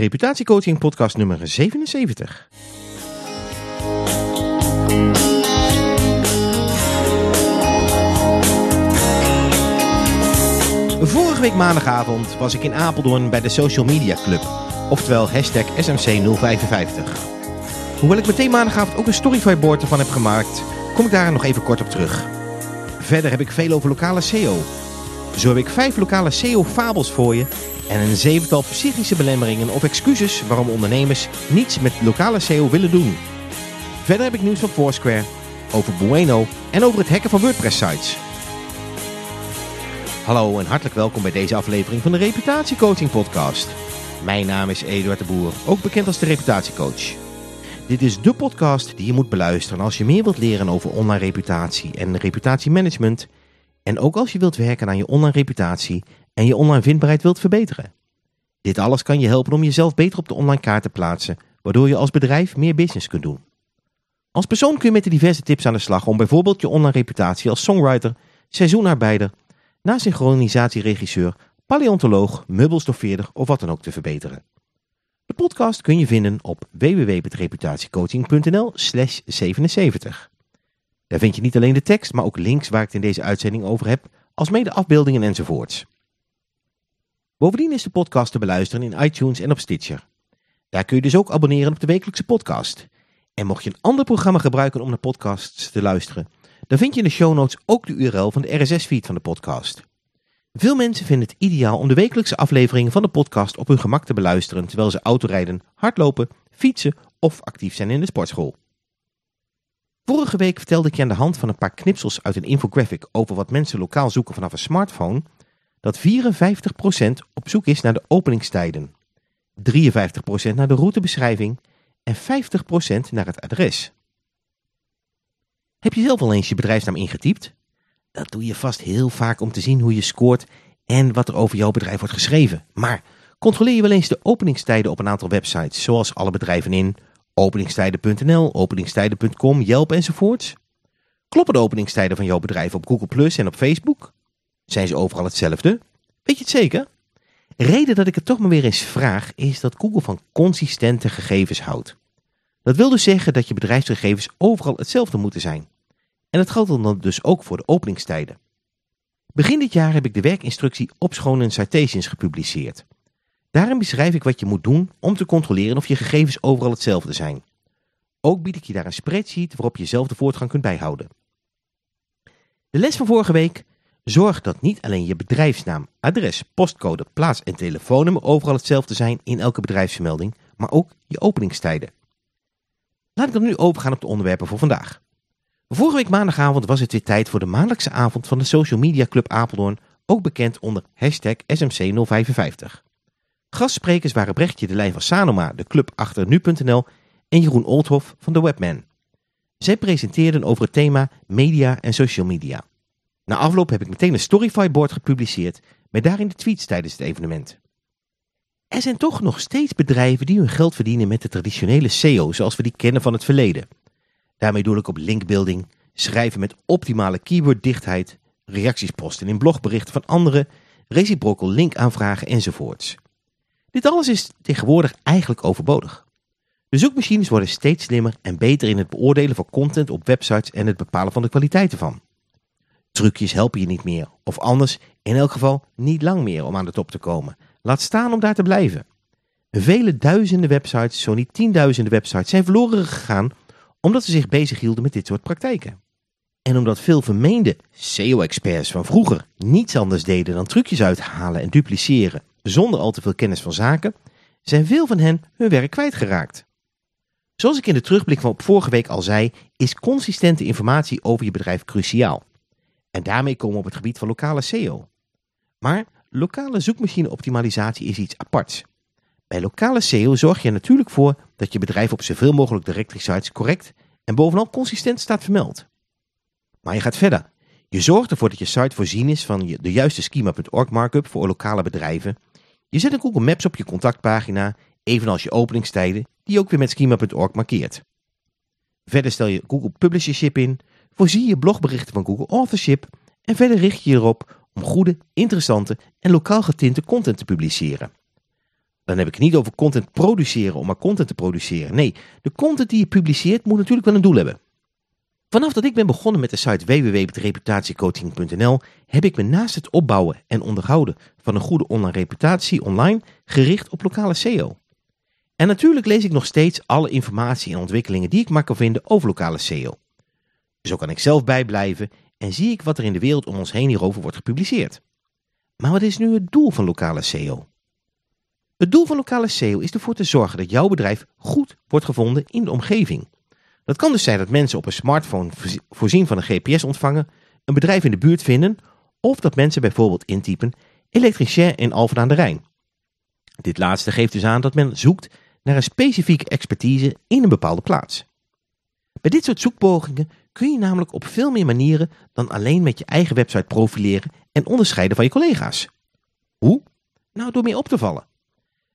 Reputatiecoaching podcast nummer 77. Vorige week maandagavond was ik in Apeldoorn bij de Social Media Club, oftewel hashtag SMC055. Hoewel ik meteen maandagavond ook een storyboard ervan heb gemaakt, kom ik daar nog even kort op terug. Verder heb ik veel over lokale SEO. Zo heb ik vijf lokale SEO-fabels voor je en een zevental psychische belemmeringen of excuses waarom ondernemers niets met lokale SEO willen doen. Verder heb ik nieuws van Foursquare, over Bueno en over het hacken van WordPress-sites. Hallo en hartelijk welkom bij deze aflevering van de Reputatiecoaching Podcast. Mijn naam is Eduard de Boer, ook bekend als de Reputatiecoach. Dit is de podcast die je moet beluisteren als je meer wilt leren over online reputatie en reputatiemanagement. En ook als je wilt werken aan je online reputatie en je online vindbaarheid wilt verbeteren. Dit alles kan je helpen om jezelf beter op de online kaart te plaatsen, waardoor je als bedrijf meer business kunt doen. Als persoon kun je met de diverse tips aan de slag om bijvoorbeeld je online reputatie als songwriter, seizoenarbeider, nasynchronisatieregisseur, paleontoloog, meubelstoffeerder of wat dan ook te verbeteren. De podcast kun je vinden op www.reputatiecoaching.nl slash 77. Daar vind je niet alleen de tekst, maar ook links waar ik het in deze uitzending over heb, als mede afbeeldingen enzovoorts. Bovendien is de podcast te beluisteren in iTunes en op Stitcher. Daar kun je dus ook abonneren op de wekelijkse podcast. En mocht je een ander programma gebruiken om naar podcasts te luisteren, dan vind je in de show notes ook de URL van de RSS-feed van de podcast. Veel mensen vinden het ideaal om de wekelijkse afleveringen van de podcast op hun gemak te beluisteren terwijl ze autorijden, hardlopen, fietsen of actief zijn in de sportschool. Vorige week vertelde ik je aan de hand van een paar knipsels uit een infographic over wat mensen lokaal zoeken vanaf een smartphone, dat 54% op zoek is naar de openingstijden, 53% naar de routebeschrijving en 50% naar het adres. Heb je zelf al eens je bedrijfsnaam ingetypt? Dat doe je vast heel vaak om te zien hoe je scoort en wat er over jouw bedrijf wordt geschreven. Maar controleer je wel eens de openingstijden op een aantal websites, zoals alle bedrijven in, openingstijden.nl, openingstijden.com, Yelp enzovoorts? Kloppen de openingstijden van jouw bedrijf op Google Plus en op Facebook? Zijn ze overal hetzelfde? Weet je het zeker? Reden dat ik het toch maar weer eens vraag is dat Google van consistente gegevens houdt. Dat wil dus zeggen dat je bedrijfsgegevens overal hetzelfde moeten zijn. En dat geldt dan dus ook voor de openingstijden. Begin dit jaar heb ik de werkinstructie Opschonen Citations gepubliceerd. Daarin beschrijf ik wat je moet doen om te controleren of je gegevens overal hetzelfde zijn. Ook bied ik je daar een spreadsheet waarop je zelf de voortgang kunt bijhouden. De les van vorige week. Zorg dat niet alleen je bedrijfsnaam, adres, postcode, plaats en telefoonnummer overal hetzelfde zijn in elke bedrijfsvermelding, maar ook je openingstijden. Laat ik dan nu overgaan op de onderwerpen voor vandaag. Vorige week maandagavond was het weer tijd voor de maandelijkse avond van de Social Media Club Apeldoorn, ook bekend onder hashtag SMC055. Gastsprekers waren Brechtje de Lijn van Sanoma, de club achter nu.nl en Jeroen Oldhoff van de Webman. Zij presenteerden over het thema media en social media. Na afloop heb ik meteen een Storyfy-board gepubliceerd met daarin de tweets tijdens het evenement. Er zijn toch nog steeds bedrijven die hun geld verdienen met de traditionele SEO zoals we die kennen van het verleden. Daarmee doe ik op linkbuilding, schrijven met optimale keyworddichtheid, reacties posten in blogberichten van anderen, reciprocal linkaanvragen enzovoorts. Dit alles is tegenwoordig eigenlijk overbodig. De zoekmachines worden steeds slimmer en beter in het beoordelen van content op websites en het bepalen van de kwaliteit ervan. Trucjes helpen je niet meer, of anders in elk geval niet lang meer om aan de top te komen. Laat staan om daar te blijven. Vele duizenden websites, zo niet tienduizenden websites, zijn verloren gegaan omdat ze zich bezighielden met dit soort praktijken. En omdat veel vermeende SEO-experts van vroeger niets anders deden dan trucjes uithalen en dupliceren zonder al te veel kennis van zaken, zijn veel van hen hun werk kwijtgeraakt. Zoals ik in de terugblik van vorige week al zei, is consistente informatie over je bedrijf cruciaal. En daarmee komen we op het gebied van lokale SEO. Maar lokale zoekmachine-optimalisatie is iets aparts. Bij lokale SEO zorg je er natuurlijk voor dat je bedrijf op zoveel mogelijk directory sites correct en bovenal consistent staat vermeld. Maar je gaat verder. Je zorgt ervoor dat je site voorzien is van de juiste schema.org markup voor lokale bedrijven. Je zet een Google Maps op je contactpagina, evenals je openingstijden, die je ook weer met schema.org markeert. Verder stel je Google Publishership in, voorzie je blogberichten van Google Authorship en verder richt je je erop om goede, interessante en lokaal getinte content te publiceren. Dan heb ik het niet over content produceren om maar content te produceren. Nee, de content die je publiceert moet natuurlijk wel een doel hebben. Vanaf dat ik ben begonnen met de site www.reputatiecoaching.nl heb ik me naast het opbouwen en onderhouden van een goede online reputatie online gericht op lokale SEO. En natuurlijk lees ik nog steeds alle informatie en ontwikkelingen die ik maar kan vinden over lokale SEO. Zo kan ik zelf bijblijven en zie ik wat er in de wereld om ons heen hierover wordt gepubliceerd. Maar wat is nu het doel van lokale SEO? Het doel van lokale SEO is ervoor te zorgen dat jouw bedrijf goed wordt gevonden in de omgeving. Dat kan dus zijn dat mensen op een smartphone voorzien van een GPS-ontvanger een bedrijf in de buurt vinden of dat mensen bijvoorbeeld intypen elektricien in Alphen aan de Rijn. Dit laatste geeft dus aan dat men zoekt naar een specifieke expertise in een bepaalde plaats. Bij dit soort zoekpogingen kun je namelijk op veel meer manieren dan alleen met je eigen website profileren en onderscheiden van je collega's. Hoe? Nou, door meer op te vallen.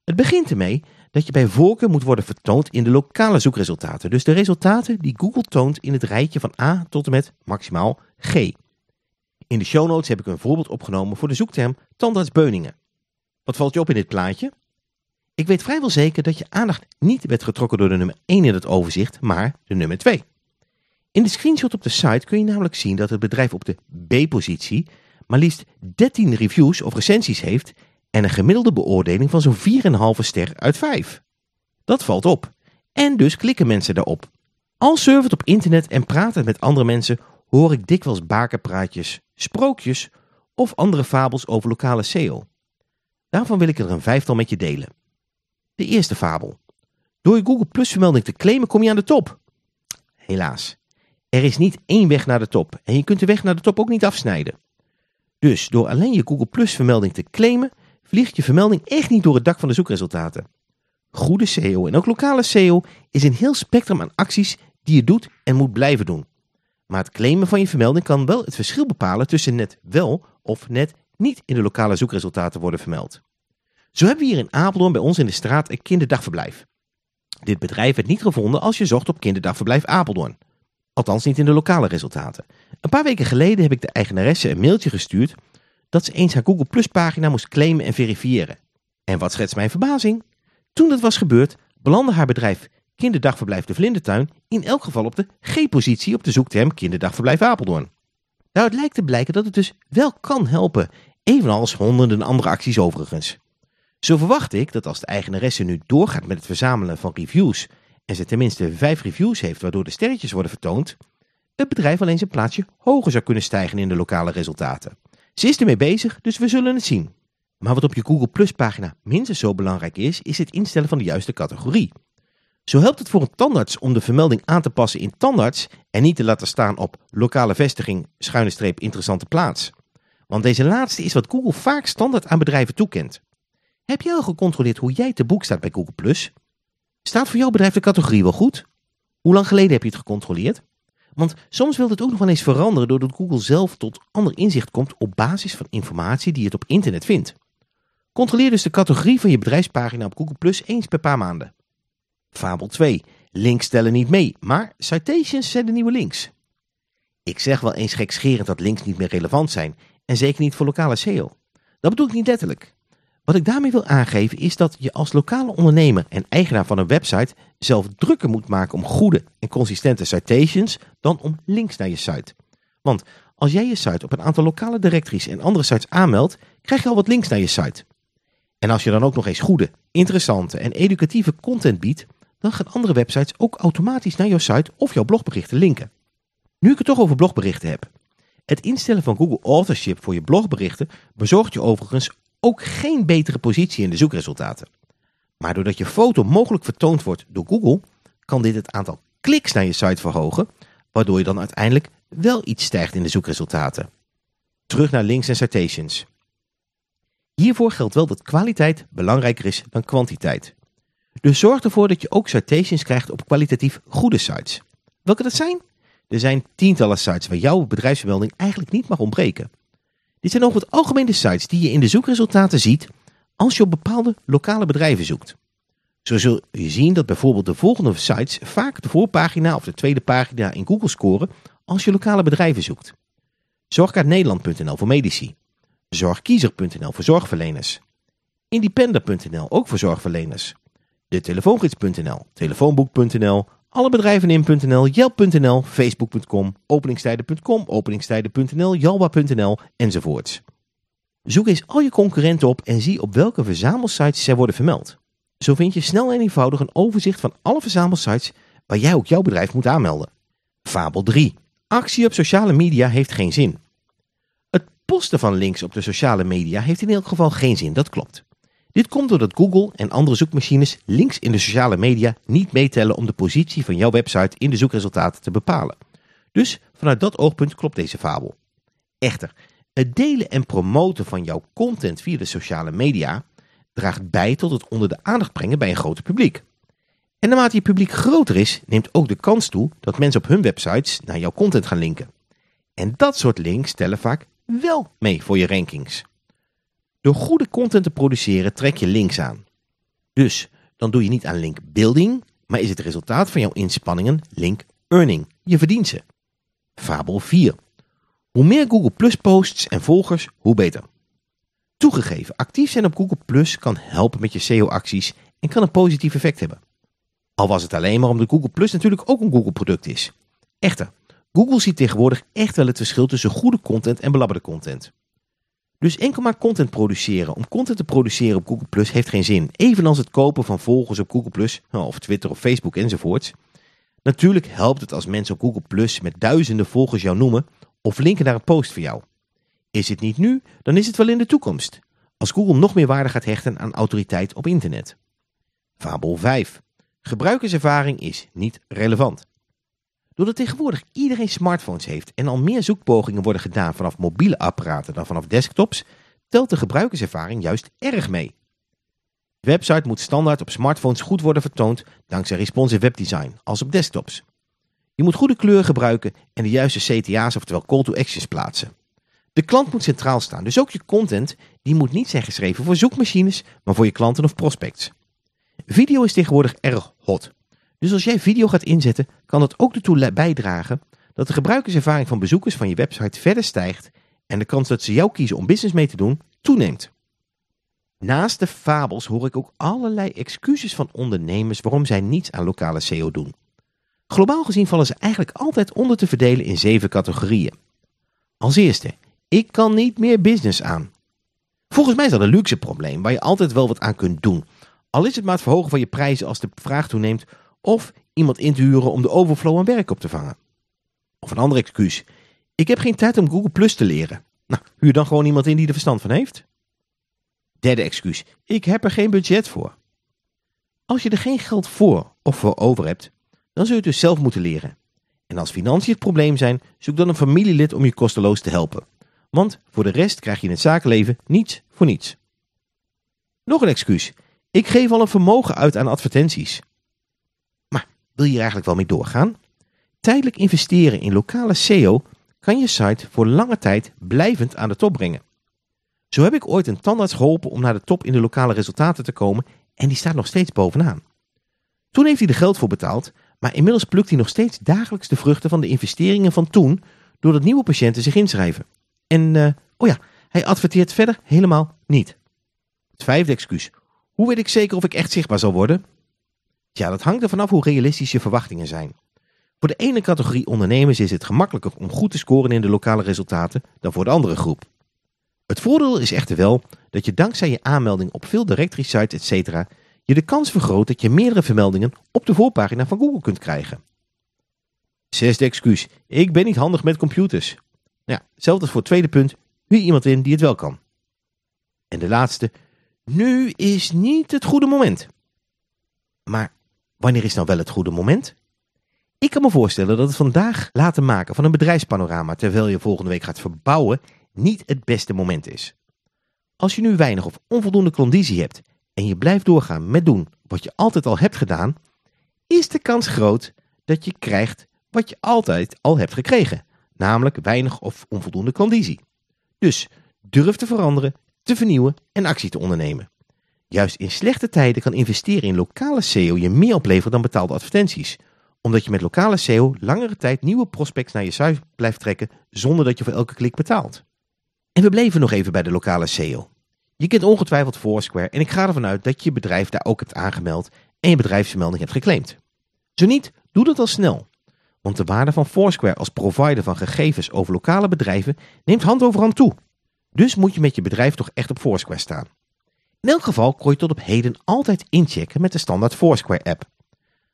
Het begint ermee dat je bij voorkeur moet worden vertoond in de lokale zoekresultaten. Dus de resultaten die Google toont in het rijtje van A tot en met maximaal G. In de show notes heb ik een voorbeeld opgenomen voor de zoekterm tandartsbeuningen. Wat valt je op in dit plaatje? Ik weet vrijwel zeker dat je aandacht niet werd getrokken door de nummer 1 in het overzicht, maar de nummer 2. In de screenshot op de site kun je namelijk zien dat het bedrijf op de B-positie maar liefst 13 reviews of recensies heeft en een gemiddelde beoordeling van zo'n 4,5 ster uit 5. Dat valt op. En dus klikken mensen daarop. Al surfend op internet en praten met andere mensen hoor ik dikwijls bakenpraatjes, sprookjes of andere fabels over lokale SEO. Daarvan wil ik er een vijftal met je delen. De eerste fabel. Door je Google Plus vermelding te claimen kom je aan de top. Helaas, er is niet één weg naar de top en je kunt de weg naar de top ook niet afsnijden. Dus door alleen je Google Plus vermelding te claimen, vliegt je vermelding echt niet door het dak van de zoekresultaten. Goede SEO en ook lokale SEO is een heel spectrum aan acties die je doet en moet blijven doen. Maar het claimen van je vermelding kan wel het verschil bepalen tussen net wel of net niet in de lokale zoekresultaten worden vermeld. Zo hebben we hier in Apeldoorn bij ons in de straat een kinderdagverblijf. Dit bedrijf werd niet gevonden als je zocht op kinderdagverblijf Apeldoorn. Althans niet in de lokale resultaten. Een paar weken geleden heb ik de eigenaresse een mailtje gestuurd dat ze eens haar Google Plus pagina moest claimen en verifiëren. En wat schetst mijn verbazing? Toen dat was gebeurd, belandde haar bedrijf Kinderdagverblijf de Vlindertuin in elk geval op de G-positie op de zoekterm Kinderdagverblijf Apeldoorn. Daaruit lijkt te blijken dat het dus wel kan helpen, evenals honderden andere acties overigens. Zo verwacht ik dat als de eigenaresse nu doorgaat met het verzamelen van reviews en ze tenminste vijf reviews heeft waardoor de sterretjes worden vertoond, het bedrijf alleen zijn plaatsje hoger zou kunnen stijgen in de lokale resultaten. Ze is ermee bezig, dus we zullen het zien. Maar wat op je Google Plus pagina minstens zo belangrijk is, is het instellen van de juiste categorie. Zo helpt het voor een tandarts om de vermelding aan te passen in tandarts en niet te laten staan op lokale vestiging, schuine streep interessante plaats. Want deze laatste is wat Google vaak standaard aan bedrijven toekent. Heb jij al gecontroleerd hoe jij te boek staat bij Google Plus? Staat voor jouw bedrijf de categorie wel goed? Hoe lang geleden heb je het gecontroleerd? Want soms wil het ook nog wel eens veranderen doordat Google zelf tot ander inzicht komt op basis van informatie die het op internet vindt. Controleer dus de categorie van je bedrijfspagina op Google Plus eens per paar maanden. Fabel 2. Links tellen niet mee, maar citations zijn de nieuwe links. Ik zeg wel eens gekscherend dat links niet meer relevant zijn en zeker niet voor lokale SEO. Dat bedoel ik niet letterlijk. Wat ik daarmee wil aangeven is dat je als lokale ondernemer en eigenaar van een website zelf drukker moet maken om goede en consistente citations dan om links naar je site. Want als jij je site op een aantal lokale directories en andere sites aanmeldt, krijg je al wat links naar je site. En als je dan ook nog eens goede, interessante en educatieve content biedt, dan gaan andere websites ook automatisch naar jouw site of jouw blogberichten linken. Nu ik het toch over blogberichten heb. Het instellen van Google Authorship voor je blogberichten bezorgt je overigens ook geen betere positie in de zoekresultaten. Maar doordat je foto mogelijk vertoond wordt door Google, kan dit het aantal kliks naar je site verhogen, waardoor je dan uiteindelijk wel iets stijgt in de zoekresultaten. Terug naar links en citations. Hiervoor geldt wel dat kwaliteit belangrijker is dan kwantiteit. Dus zorg ervoor dat je ook citations krijgt op kwalitatief goede sites. Welke dat zijn? Er zijn tientallen sites waar jouw bedrijfsvermelding eigenlijk niet mag ontbreken. Dit zijn over het algemeen de sites die je in de zoekresultaten ziet als je op bepaalde lokale bedrijven zoekt. Zo zul je zien dat bijvoorbeeld de volgende sites vaak de voorpagina of de tweede pagina in Google scoren als je lokale bedrijven zoekt. Zorgkaartnederland.nl voor medici. Zorgkiezer.nl voor zorgverleners. Independer.nl, ook voor zorgverleners. De telefoongids.nl, telefoonboek.nl, allebedrijvenin.nl, Yelp.nl, Facebook.com, openingstijden.com, openingstijden.nl, Jalba.nl enzovoorts. Zoek eens al je concurrenten op en zie op welke verzamelsites zij worden vermeld. Zo vind je snel en eenvoudig een overzicht van alle verzamelsites waar jij ook jouw bedrijf moet aanmelden. Fabel 3. Actie op sociale media heeft geen zin. Het posten van links op de sociale media heeft in elk geval geen zin, dat klopt. Dit komt doordat Google en andere zoekmachines links in de sociale media niet meetellen om de positie van jouw website in de zoekresultaten te bepalen. Dus vanuit dat oogpunt klopt deze fabel. Echter, het delen en promoten van jouw content via de sociale media draagt bij tot het onder de aandacht brengen bij een groter publiek. En naarmate je publiek groter is, neemt ook de kans toe dat mensen op hun websites naar jouw content gaan linken. En dat soort links stellen vaak wel mee voor je rankings. Door goede content te produceren trek je links aan. Dus dan doe je niet aan link building, maar is het resultaat van jouw inspanningen link earning. Je verdient ze. Fabel 4. Hoe meer Google Plus posts en volgers, hoe beter. Toegegeven, actief zijn op Google Plus kan helpen met je SEO-acties en kan een positief effect hebben. Al was het alleen maar omdat Google Plus natuurlijk ook een Google product is. Echter, Google ziet tegenwoordig echt wel het verschil tussen goede content en belabberde content. Dus enkel maar content produceren om content te produceren op Google Plus heeft geen zin. Evenals het kopen van volgers op Google Plus of Twitter of Facebook enzovoorts. Natuurlijk helpt het als mensen op Google Plus met duizenden volgers jou noemen of linken naar een post voor jou. Is het niet nu, dan is het wel in de toekomst. Als Google nog meer waarde gaat hechten aan autoriteit op internet. Fabel 5. Gebruikerservaring is niet relevant. Doordat tegenwoordig iedereen smartphones heeft en al meer zoekpogingen worden gedaan vanaf mobiele apparaten dan vanaf desktops, telt de gebruikerservaring juist erg mee. De website moet standaard op smartphones goed worden vertoond dankzij responsive webdesign, als op desktops. Je moet goede kleuren gebruiken en de juiste CTA's, oftewel call to actions, plaatsen. De klant moet centraal staan, dus ook je content die moet niet zijn geschreven voor zoekmachines, maar voor je klanten of prospects. Video is tegenwoordig erg hot. Dus als jij video gaat inzetten, kan dat ook ertoe bijdragen dat de gebruikerservaring van bezoekers van je website verder stijgt en de kans dat ze jou kiezen om business mee te doen, toeneemt. Naast de fabels hoor ik ook allerlei excuses van ondernemers waarom zij niets aan lokale SEO doen. Globaal gezien vallen ze eigenlijk altijd onder te verdelen in zeven categorieën. Als eerste, ik kan niet meer business aan. Volgens mij is dat een luxe probleem waar je altijd wel wat aan kunt doen. Al is het maar het verhogen van je prijzen als de vraag toeneemt of iemand in te huren om de overflow aan werk op te vangen. Of een ander excuus. Ik heb geen tijd om Google Plus te leren. Nou, huur dan gewoon iemand in die er verstand van heeft. Derde excuus. Ik heb er geen budget voor. Als je er geen geld voor of voor over hebt, dan zul je het dus zelf moeten leren. En als financiën het probleem zijn, zoek dan een familielid om je kosteloos te helpen. Want voor de rest krijg je in het zakenleven niets voor niets. Nog een excuus. Ik geef al een vermogen uit aan advertenties. Wil je er eigenlijk wel mee doorgaan? Tijdelijk investeren in lokale SEO kan je site voor lange tijd blijvend aan de top brengen. Zo heb ik ooit een tandarts geholpen om naar de top in de lokale resultaten te komen en die staat nog steeds bovenaan. Toen heeft hij er geld voor betaald, maar inmiddels plukt hij nog steeds dagelijks de vruchten van de investeringen van toen, doordat nieuwe patiënten zich inschrijven. En, uh, oh ja, hij adverteert verder helemaal niet. Het vijfde excuus. Hoe weet ik zeker of ik echt zichtbaar zal worden? Ja, dat hangt er vanaf hoe realistisch je verwachtingen zijn. Voor de ene categorie ondernemers is het gemakkelijker om goed te scoren in de lokale resultaten dan voor de andere groep. Het voordeel is echter wel dat je dankzij je aanmelding op veel directory sites etc. je de kans vergroot dat je meerdere vermeldingen op de voorpagina van Google kunt krijgen. Zesde excuus. Ik ben niet handig met computers. Ja, hetzelfde als voor het tweede punt. Wie iemand in die het wel kan. En de laatste. Nu is niet het goede moment. Maar wanneer is nou wel het goede moment? Ik kan me voorstellen dat het vandaag laten maken van een bedrijfspanorama terwijl je volgende week gaat verbouwen niet het beste moment is. Als je nu weinig of onvoldoende conditie hebt en je blijft doorgaan met doen wat je altijd al hebt gedaan, is de kans groot dat je krijgt wat je altijd al hebt gekregen, namelijk weinig of onvoldoende conditie. Dus durf te veranderen, te vernieuwen en actie te ondernemen. Juist in slechte tijden kan investeren in lokale SEO je meer opleveren dan betaalde advertenties, omdat je met lokale SEO langere tijd nieuwe prospects naar je site blijft trekken zonder dat je voor elke klik betaalt. En we bleven nog even bij de lokale SEO. Je kent ongetwijfeld Foursquare en ik ga ervan uit dat je bedrijf daar ook hebt aangemeld en je bedrijfsvermelding hebt geclaimd. Zo niet, doe dat al snel. Want de waarde van Foursquare als provider van gegevens over lokale bedrijven neemt hand over hand toe. Dus moet je met je bedrijf toch echt op Foursquare staan. In elk geval kon je tot op heden altijd inchecken met de standaard Foursquare app.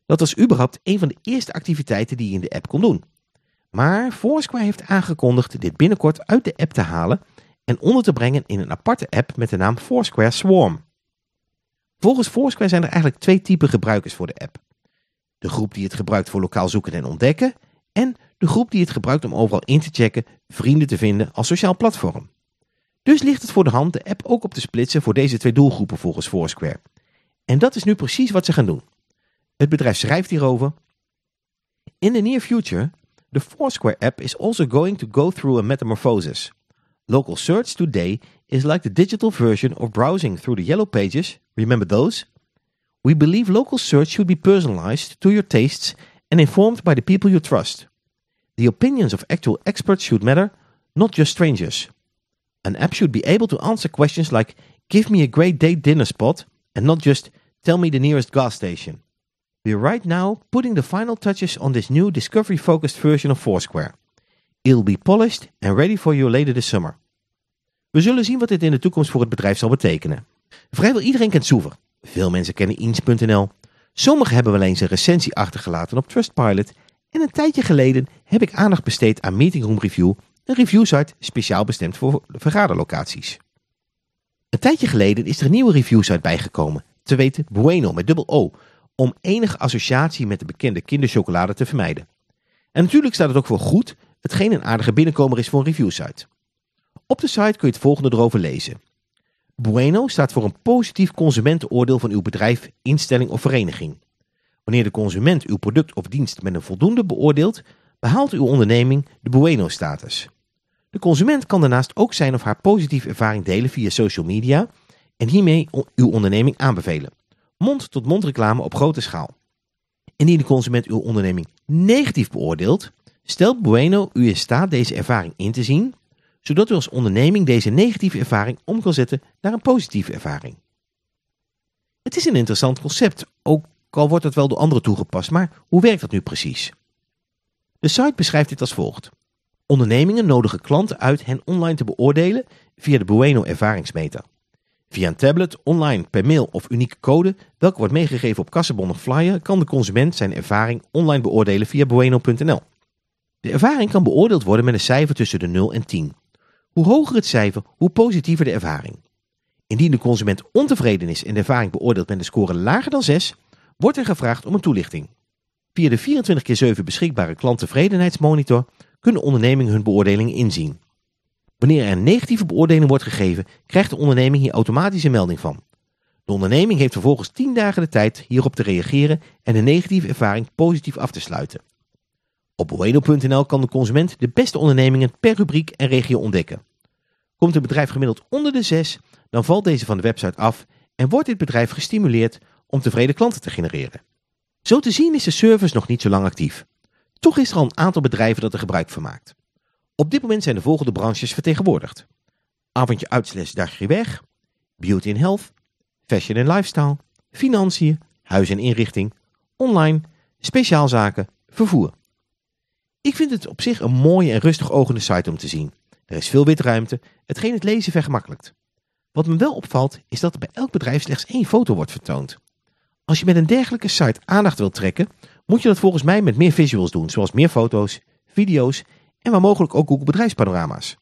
Dat was überhaupt een van de eerste activiteiten die je in de app kon doen. Maar Foursquare heeft aangekondigd dit binnenkort uit de app te halen en onder te brengen in een aparte app met de naam Foursquare Swarm. Volgens Foursquare zijn er eigenlijk twee typen gebruikers voor de app. De groep die het gebruikt voor lokaal zoeken en ontdekken en de groep die het gebruikt om overal in te checken, vrienden te vinden als sociaal platform. Dus ligt het voor de hand de app ook op te splitsen voor deze twee doelgroepen volgens Foursquare. En dat is nu precies wat ze gaan doen. Het bedrijf schrijft hierover. In the near future, the Foursquare app is also going to go through a metamorphosis. Local search today is like the digital version of browsing through the yellow pages. Remember those? We believe local search should be personalized to your tastes and informed by the people you trust. The opinions of actual experts should matter, not just strangers. An app should be able to answer questions like give me a great date dinner spot and not just tell me the nearest gas station. We are right now putting the final touches on this new discovery-focused version of Foursquare. It'll be polished and ready for you later this summer. We zullen zien wat dit in de toekomst voor het bedrijf zal betekenen. Vrijwel iedereen kent Soever. Veel mensen kennen Eens.nl. Sommigen hebben wel eens een recensie achtergelaten op Trustpilot. En een tijdje geleden heb ik aandacht besteed aan Meetingroom Review, een reviewsite speciaal bestemd voor vergaderlocaties. Een tijdje geleden is er een nieuwe reviewsite bijgekomen, te weten Bueno met dubbel O, om enige associatie met de bekende kinderchocolade te vermijden. En natuurlijk staat het ook voor goed, hetgeen een aardige binnenkomer is voor een reviewsite. Op de site kun je het volgende erover lezen. Bueno staat voor een positief consumentenoordeel van uw bedrijf, instelling of vereniging. Wanneer de consument uw product of dienst met een voldoende beoordeelt, behaalt uw onderneming de Bueno-status. De consument kan daarnaast ook zijn of haar positieve ervaring delen via social media en hiermee uw onderneming aanbevelen. Mond-tot-mond reclame op grote schaal. Indien de consument uw onderneming negatief beoordeelt, stelt Bueno u in staat deze ervaring in te zien, zodat u als onderneming deze negatieve ervaring om kan zetten naar een positieve ervaring. Het is een interessant concept, ook al wordt het wel door anderen toegepast, maar hoe werkt dat nu precies? De site beschrijft dit als volgt. Ondernemingen nodigen klanten uit hen online te beoordelen via de Bueno ervaringsmeter. Via een tablet, online, per mail of unieke code, welke wordt meegegeven op kassenbon of flyer, kan de consument zijn ervaring online beoordelen via bueno.nl. De ervaring kan beoordeeld worden met een cijfer tussen de 0 en 10. Hoe hoger het cijfer, hoe positiever de ervaring. Indien de consument ontevreden is en de ervaring beoordeelt met een score lager dan 6, wordt er gevraagd om een toelichting. Via de 24x7 beschikbare klanttevredenheidsmonitor kunnen ondernemingen hun beoordeling inzien. Wanneer er een negatieve beoordeling wordt gegeven, krijgt de onderneming hier automatisch een melding van. De onderneming heeft vervolgens 10 dagen de tijd hierop te reageren en de negatieve ervaring positief af te sluiten. Op Bueno.nl kan de consument de beste ondernemingen per rubriek en regio ontdekken. Komt een bedrijf gemiddeld onder de 6, dan valt deze van de website af en wordt dit bedrijf gestimuleerd om tevreden klanten te genereren. Zo te zien is de service nog niet zo lang actief. Toch is er al een aantal bedrijven dat er gebruik van maakt. Op dit moment zijn de volgende branches vertegenwoordigd. Avondje dagje weg, beauty and health, fashion en lifestyle, financiën, huis en inrichting, online, speciaalzaken, vervoer. Ik vind het op zich een mooie en rustig ogende site om te zien. Er is veel witruimte, hetgeen het lezen vergemakkelijkt. Wat me wel opvalt is dat er bij elk bedrijf slechts één foto wordt vertoond. Als je met een dergelijke site aandacht wilt trekken, moet je dat volgens mij met meer visuals doen, zoals meer foto's, video's en waar mogelijk ook Google bedrijfspanorama's.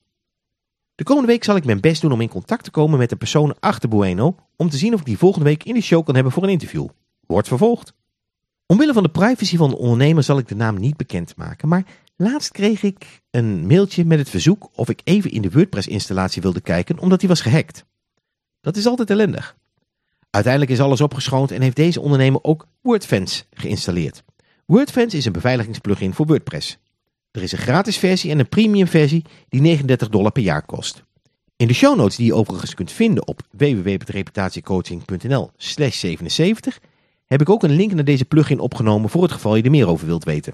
De komende week zal ik mijn best doen om in contact te komen met de persoon achter Bueno, om te zien of ik die volgende week in de show kan hebben voor een interview. Wordt vervolgd. Omwille van de privacy van de ondernemer zal ik de naam niet bekendmaken, maar laatst kreeg ik een mailtje met het verzoek of ik even in de WordPress installatie wilde kijken, omdat die was gehackt. Dat is altijd ellendig. Uiteindelijk is alles opgeschoond en heeft deze ondernemer ook WordFence geïnstalleerd. WordFence is een beveiligingsplugin voor WordPress. Er is een gratis versie en een premium versie die 39 dollar per jaar kost. In de show notes die je overigens kunt vinden op www.reputatiecoaching.nl slash 77 heb ik ook een link naar deze plugin opgenomen voor het geval je er meer over wilt weten.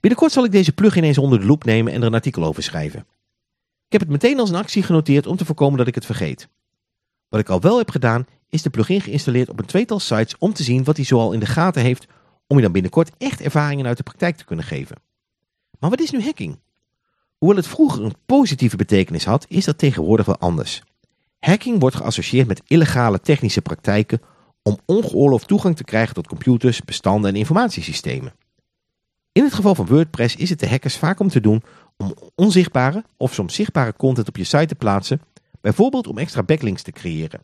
Binnenkort zal ik deze plugin eens onder de loep nemen en er een artikel over schrijven. Ik heb het meteen als een actie genoteerd om te voorkomen dat ik het vergeet. Wat ik al wel heb gedaan, is de plugin geïnstalleerd op een tweetal sites om te zien wat hij zoal in de gaten heeft om je dan binnenkort echt ervaringen uit de praktijk te kunnen geven. Maar wat is nu hacking? Hoewel het vroeger een positieve betekenis had, is dat tegenwoordig wel anders. Hacking wordt geassocieerd met illegale technische praktijken om ongeoorloofd toegang te krijgen tot computers, bestanden en informatiesystemen. In het geval van WordPress is het de hackers vaak om te doen om onzichtbare of soms zichtbare content op je site te plaatsen, bijvoorbeeld om extra backlinks te creëren.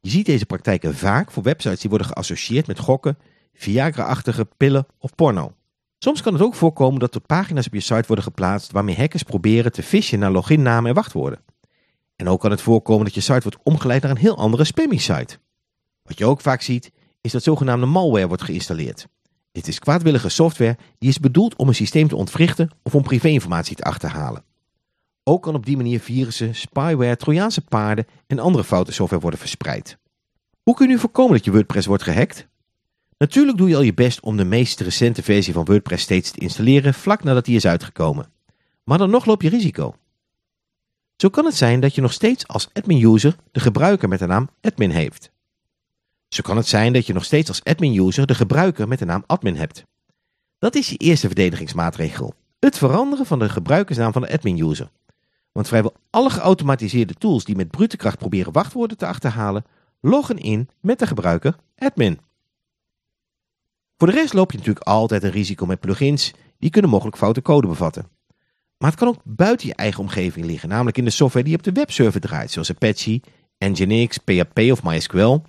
Je ziet deze praktijken vaak voor websites die worden geassocieerd met gokken, Viagra-achtige pillen of porno. Soms kan het ook voorkomen dat er pagina's op je site worden geplaatst waarmee hackers proberen te fishen naar loginnamen en wachtwoorden. En ook kan het voorkomen dat je site wordt omgeleid naar een heel andere spammy site. Wat je ook vaak ziet, is dat zogenaamde malware wordt geïnstalleerd. Dit is kwaadwillige software die is bedoeld om een systeem te ontwrichten of om privéinformatie te achterhalen. Ook kan op die manier virussen, spyware, trojaanse paarden en andere foute software worden verspreid. Hoe kun je nu voorkomen dat je WordPress wordt gehackt? Natuurlijk doe je al je best om de meest recente versie van WordPress steeds te installeren vlak nadat die is uitgekomen. Maar dan nog loop je risico. Zo kan het zijn dat je nog steeds als admin-user de gebruiker met de naam admin heeft. Zo kan het zijn dat je nog steeds als admin-user de gebruiker met de naam admin hebt. Dat is je eerste verdedigingsmaatregel. Het veranderen van de gebruikersnaam van de admin-user. Want vrijwel alle geautomatiseerde tools die met brute kracht proberen wachtwoorden te achterhalen, loggen in met de gebruiker admin. Voor de rest loop je natuurlijk altijd een risico met plugins, die kunnen mogelijk foute code bevatten. Maar het kan ook buiten je eigen omgeving liggen, namelijk in de software die op de webserver draait, zoals Apache, Nginx, PHP of MySQL.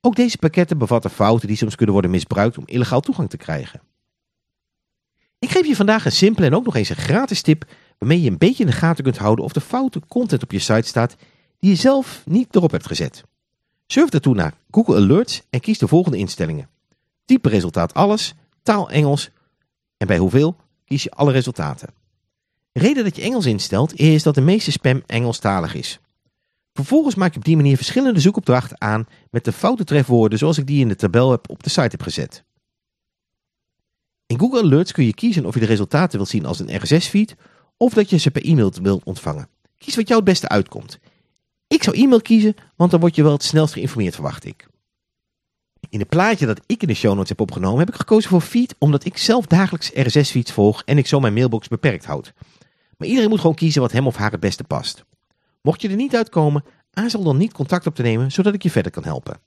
Ook deze pakketten bevatten fouten die soms kunnen worden misbruikt om illegaal toegang te krijgen. Ik geef je vandaag een simpele en ook nog eens een gratis tip waarmee je een beetje in de gaten kunt houden of de foute content op je site staat die je zelf niet erop hebt gezet. Surf daartoe naar Google Alerts en kies de volgende instellingen. Type resultaat alles, taal Engels en bij hoeveel kies je alle resultaten. De reden dat je Engels instelt is dat de meeste spam Engelstalig is. Vervolgens maak je op die manier verschillende zoekopdrachten aan met de foute trefwoorden zoals ik die in de tabel heb op de site heb gezet. In Google Alerts kun je kiezen of je de resultaten wilt zien als een RSS-feed of dat je ze per e-mail wilt ontvangen. Kies wat jou het beste uitkomt. Ik zou e-mail kiezen, want dan word je wel het snelst geïnformeerd verwacht ik. In het plaatje dat ik in de show notes heb opgenomen heb ik gekozen voor feed omdat ik zelf dagelijks RSS-feeds volg en ik zo mijn mailbox beperkt houd. Maar iedereen moet gewoon kiezen wat hem of haar het beste past. Mocht je er niet uitkomen, aarzel dan niet contact op te nemen zodat ik je verder kan helpen.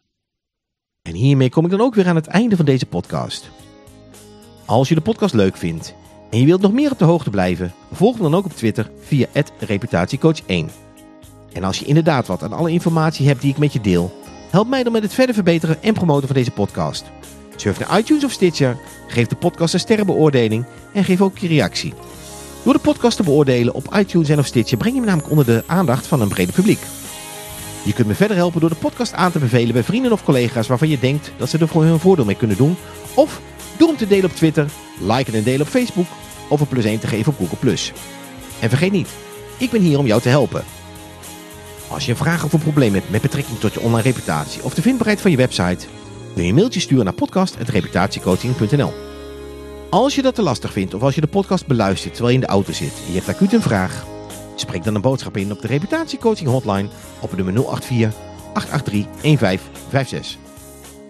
En hiermee kom ik dan ook weer aan het einde van deze podcast. Als je de podcast leuk vindt en je wilt nog meer op de hoogte blijven, volg me dan ook op Twitter via reputatiecoach1. En als je inderdaad wat aan alle informatie hebt die ik met je deel, help mij dan met het verder verbeteren en promoten van deze podcast. Surf naar iTunes of Stitcher, geef de podcast een sterrenbeoordeling en geef ook je reactie. Door de podcast te beoordelen op iTunes en of Stitcher breng je me namelijk onder de aandacht van een breder publiek. Je kunt me verder helpen door de podcast aan te bevelen bij vrienden of collega's waarvan je denkt dat ze er voor hun voordeel mee kunnen doen. Of door hem te delen op Twitter, liken en delen op Facebook of een plus 1 te geven op Google+. En vergeet niet, ik ben hier om jou te helpen. Als je een vraag of een probleem hebt met betrekking tot je online reputatie of de vindbaarheid van je website, kun je een mailtje sturen naar podcast.reputatiecoaching.nl. Als je dat te lastig vindt of als je de podcast beluistert terwijl je in de auto zit en je hebt acuut een vraag, spreek dan een boodschap in op de reputatiecoaching hotline op nummer 084 883 1556.